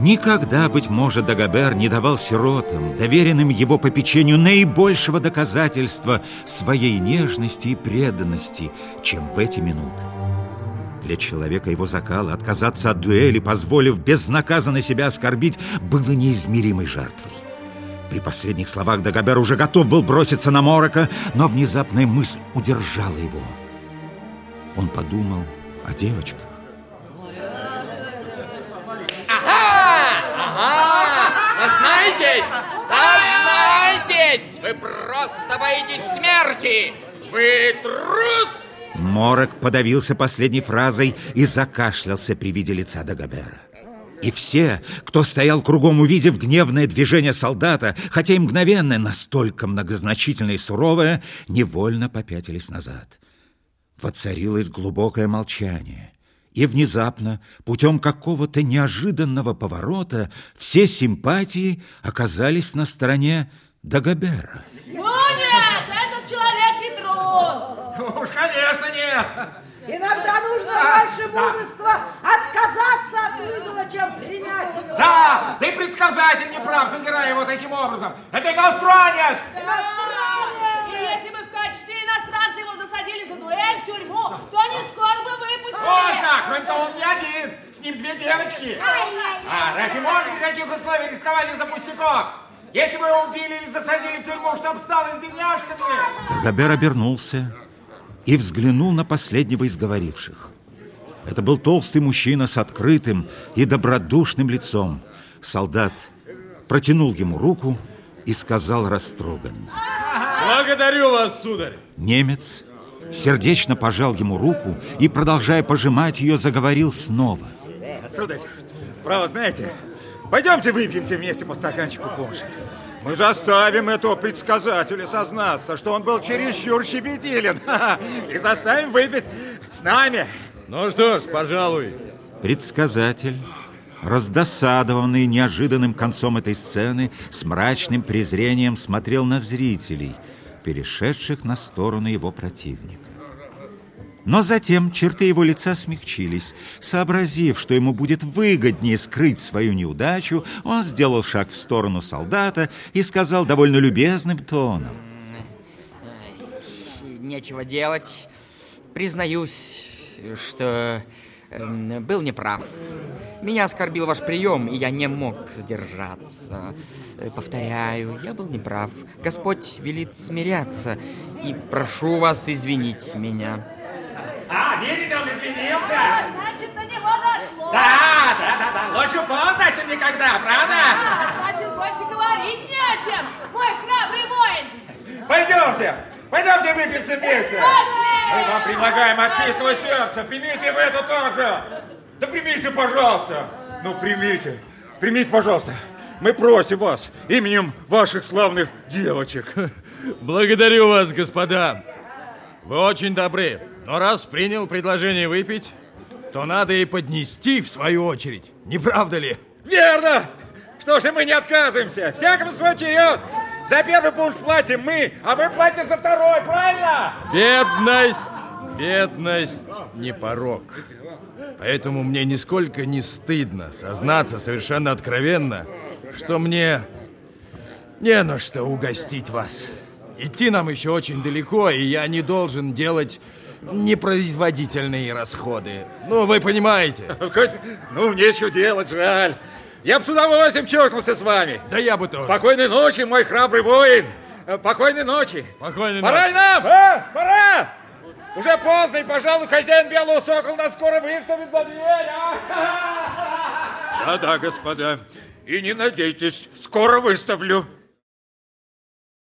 Никогда, быть может, Дагобер не давал сиротам, доверенным его попечению, наибольшего доказательства своей нежности и преданности, чем в эти минуты. Для человека его закала отказаться от дуэли, позволив безнаказанно себя оскорбить, было неизмеримой жертвой. При последних словах Дагобер уже готов был броситься на Морока, но внезапная мысль удержала его. Он подумал о девочках. Вы просто боитесь смерти! Вы трус! Морок подавился последней фразой и закашлялся при виде лица Дагобера. И все, кто стоял кругом, увидев гневное движение солдата, хотя и мгновенное, настолько многозначительное и суровое, невольно попятились назад. Воцарилось глубокое молчание. И внезапно, путем какого-то неожиданного поворота, все симпатии оказались на стороне Дагобера. Ну нет, этот человек не трус. Уж, конечно, нет. Иногда нужно да, больше да. мужества отказаться от вызова, чем принять его. Да, да и предсказатель не прав, задирая его таким образом. Это иностранец! Иностранец! И если бы в качестве иностранца его засадили за дуэль в тюрьму, то не скоро бы выпустили. Вот так, кроме того, он не один, с ним две девочки. А, разве можно никаких условий рисковать из-за пустяков? Если бы его убили или засадили в тюрьму, чтоб стал с бедняжками... Габер обернулся и взглянул на последнего из говоривших. Это был толстый мужчина с открытым и добродушным лицом. Солдат протянул ему руку и сказал растроганно. Благодарю вас, сударь. Немец сердечно пожал ему руку и, продолжая пожимать ее, заговорил снова. Сударь, право знаете, пойдемте выпьемте вместе по стаканчику пунша. Мы заставим этого предсказателя сознаться, что он был чересчур щебетилен. И заставим выпить с нами. Ну что ж, пожалуй. Предсказатель, раздосадованный неожиданным концом этой сцены, с мрачным презрением смотрел на зрителей, перешедших на сторону его противника. Но затем черты его лица смягчились. Сообразив, что ему будет выгоднее скрыть свою неудачу, он сделал шаг в сторону солдата и сказал довольно любезным тоном. Нечего делать. Признаюсь, что э, был неправ. Меня оскорбил ваш прием, и я не мог задержаться. Э, повторяю, я был неправ. Господь велит смиряться, и прошу вас извинить меня. Видите, он извинился. А, значит, до него дошло. Да, да, да, да. Лучше поздно, чем никогда, правда? А, значит, больше говорить не о чем, мой храбрый воин. Пойдемте, пойдемте выпьемся вместе. Пошли. Мы вам предлагаем от чистого сердца. Примите вы это тоже. Да примите, пожалуйста. Ну, примите. Примите, пожалуйста. Мы просим вас именем ваших славных девочек. Благодарю вас, господа. Вы очень добры. Но раз принял предложение выпить, то надо и поднести в свою очередь. Не правда ли? Верно! Что же мы не отказываемся? Всякому свой черед. За первый пункт платим мы, а вы платите за второй, правильно? Бедность, бедность не порог. Поэтому мне нисколько не стыдно сознаться совершенно откровенно, что мне не на что угостить вас. Идти нам еще очень далеко, и я не должен делать непроизводительные расходы. Ну, вы понимаете. Ну, нечего делать, жаль. Я бы с удовольствием чокнулся с вами. Да я бы тоже. Спокойной ночи, мой храбрый воин. Покойной ночи. Спокойной Пора ночи. и нам, а? Пора! Уже поздно, и, пожалуй, хозяин Белого Сокола нас скоро выставит за дверь, а? Да-да, господа. И не надейтесь, скоро выставлю.